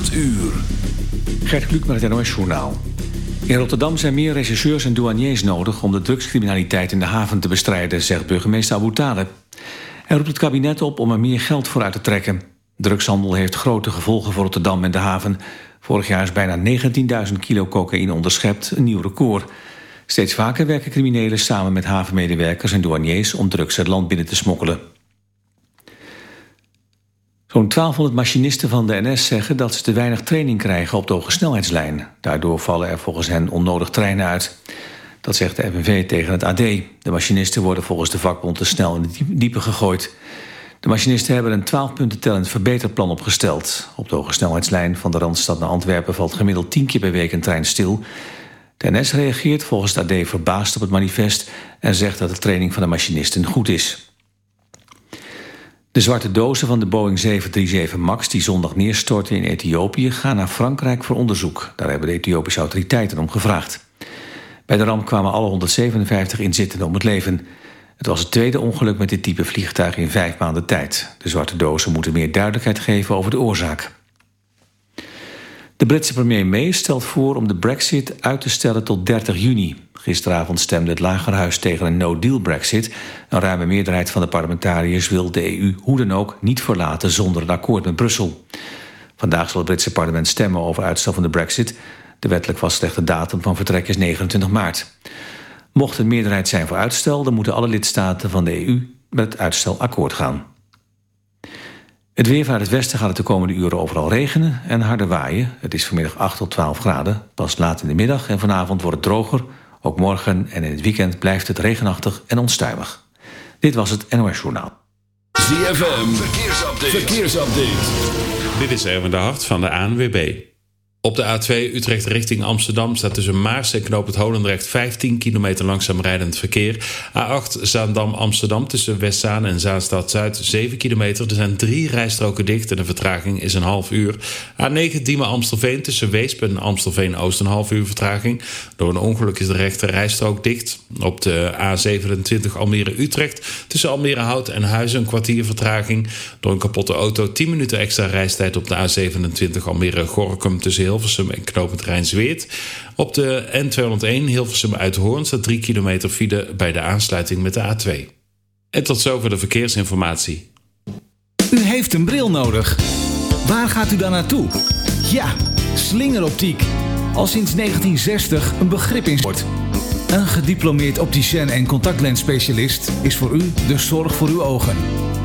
8 uur. Gert Kluk met het NOS Journaal. In Rotterdam zijn meer rechercheurs en douaniers nodig... om de drugscriminaliteit in de haven te bestrijden, zegt burgemeester Abu Taleb. Hij roept het kabinet op om er meer geld voor uit te trekken. Drugshandel heeft grote gevolgen voor Rotterdam en de haven. Vorig jaar is bijna 19.000 kilo cocaïne onderschept, een nieuw record. Steeds vaker werken criminelen samen met havenmedewerkers en douaniers... om drugs het land binnen te smokkelen. Zo'n 1200 machinisten van de NS zeggen dat ze te weinig training krijgen op de hoge snelheidslijn. Daardoor vallen er volgens hen onnodig treinen uit. Dat zegt de FNV tegen het AD. De machinisten worden volgens de vakbond te snel in de diepe gegooid. De machinisten hebben een 12 punten tellend verbeterplan opgesteld. Op de hoge snelheidslijn van de Randstad naar Antwerpen valt gemiddeld 10 keer per week een trein stil. De NS reageert volgens het AD verbaasd op het manifest en zegt dat de training van de machinisten goed is. De zwarte dozen van de Boeing 737 MAX die zondag neerstortten in Ethiopië gaan naar Frankrijk voor onderzoek. Daar hebben de Ethiopische autoriteiten om gevraagd. Bij de ramp kwamen alle 157 inzittenden om het leven. Het was het tweede ongeluk met dit type vliegtuig in vijf maanden tijd. De zwarte dozen moeten meer duidelijkheid geven over de oorzaak. De Britse premier May stelt voor om de brexit uit te stellen tot 30 juni. Gisteravond stemde het Lagerhuis tegen een no-deal brexit. Een ruime meerderheid van de parlementariërs wil de EU hoe dan ook niet verlaten zonder een akkoord met Brussel. Vandaag zal het Britse parlement stemmen over uitstel van de brexit. De wettelijk vastgelegde datum van vertrek is 29 maart. Mocht een meerderheid zijn voor uitstel... dan moeten alle lidstaten van de EU met het uitstel akkoord gaan. Het weer vanuit het westen gaat het de komende uren overal regenen en harde waaien. Het is vanmiddag 8 tot 12 graden. Pas laat in de middag en vanavond wordt het droger. Ook morgen en in het weekend blijft het regenachtig en onstuimig. Dit was het NOS Journaal. ZFM, verkeersupdate. verkeersupdate. Dit is Erwin de Hart van de ANWB. Op de A2 Utrecht richting Amsterdam staat tussen Maars en Knoop het Holendrecht 15 kilometer langzaam rijdend verkeer. A8 Zaandam-Amsterdam tussen Westzaan en Zaanstad-Zuid 7 kilometer. Er zijn drie rijstroken dicht en de vertraging is een half uur. A9 Diemen-Amstelveen tussen Weesp en Amstelveen-Oost een half uur vertraging. Door een ongeluk is de rechte rijstrook dicht. Op de A27 Almere-Utrecht tussen Almere-Hout en Huizen een kwartier vertraging. Door een kapotte auto 10 minuten extra reistijd op de A27 Almere-Gorkum tussen Hilversum en Knopend Rijnsweert. Op de N201 Hilversum uit Hoorn staat 3 kilometer file bij de aansluiting met de A2. En tot zover de verkeersinformatie. U heeft een bril nodig. Waar gaat u dan naartoe? Ja, slingeroptiek. Al sinds 1960 een begrip in sport. Een gediplomeerd opticien en contactlensspecialist is voor u de zorg voor uw ogen.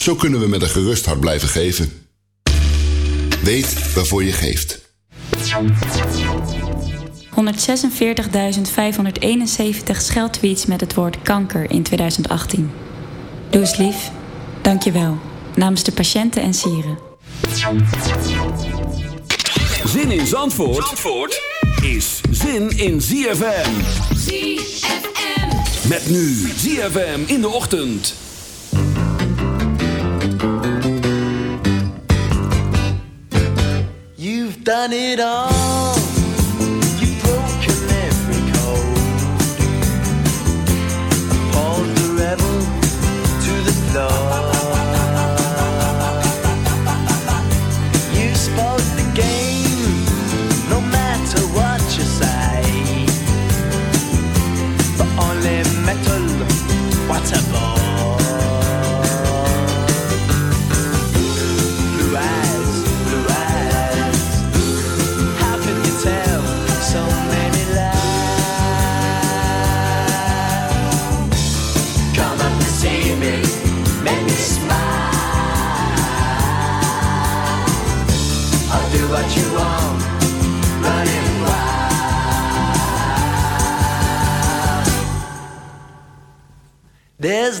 Zo kunnen we met een gerust hart blijven geven. Weet waarvoor je geeft. 146.571 scheldtweets met het woord kanker in 2018. Doe eens lief. Dank je wel. Namens de patiënten en sieren. Zin in Zandvoort, Zandvoort is zin in ZFM. ZFM. Met nu ZFM in de ochtend. done it all.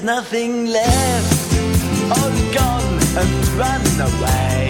there's nothing left. All gone and run away.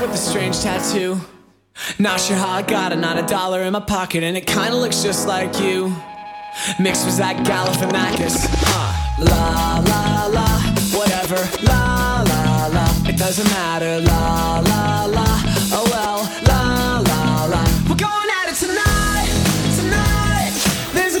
with a strange tattoo. Not sure how I got it, not a dollar in my pocket, and it kinda looks just like you. Mixed with that Galifianakis. Huh. La la la, whatever. La la la, it doesn't matter. La la la, oh well. La la la, we're going at it tonight, tonight. There's a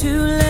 too late.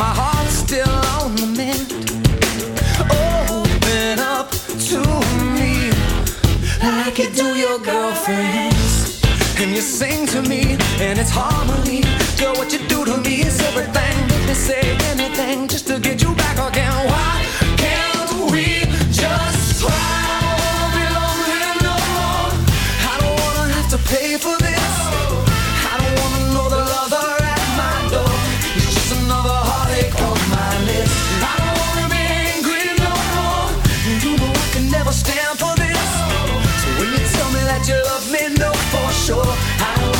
my heart's still on the mend. Open up to me like you do your girlfriends. And you sing to me, it's harmony. Girl, what you do to me is everything. They say anything just to sure how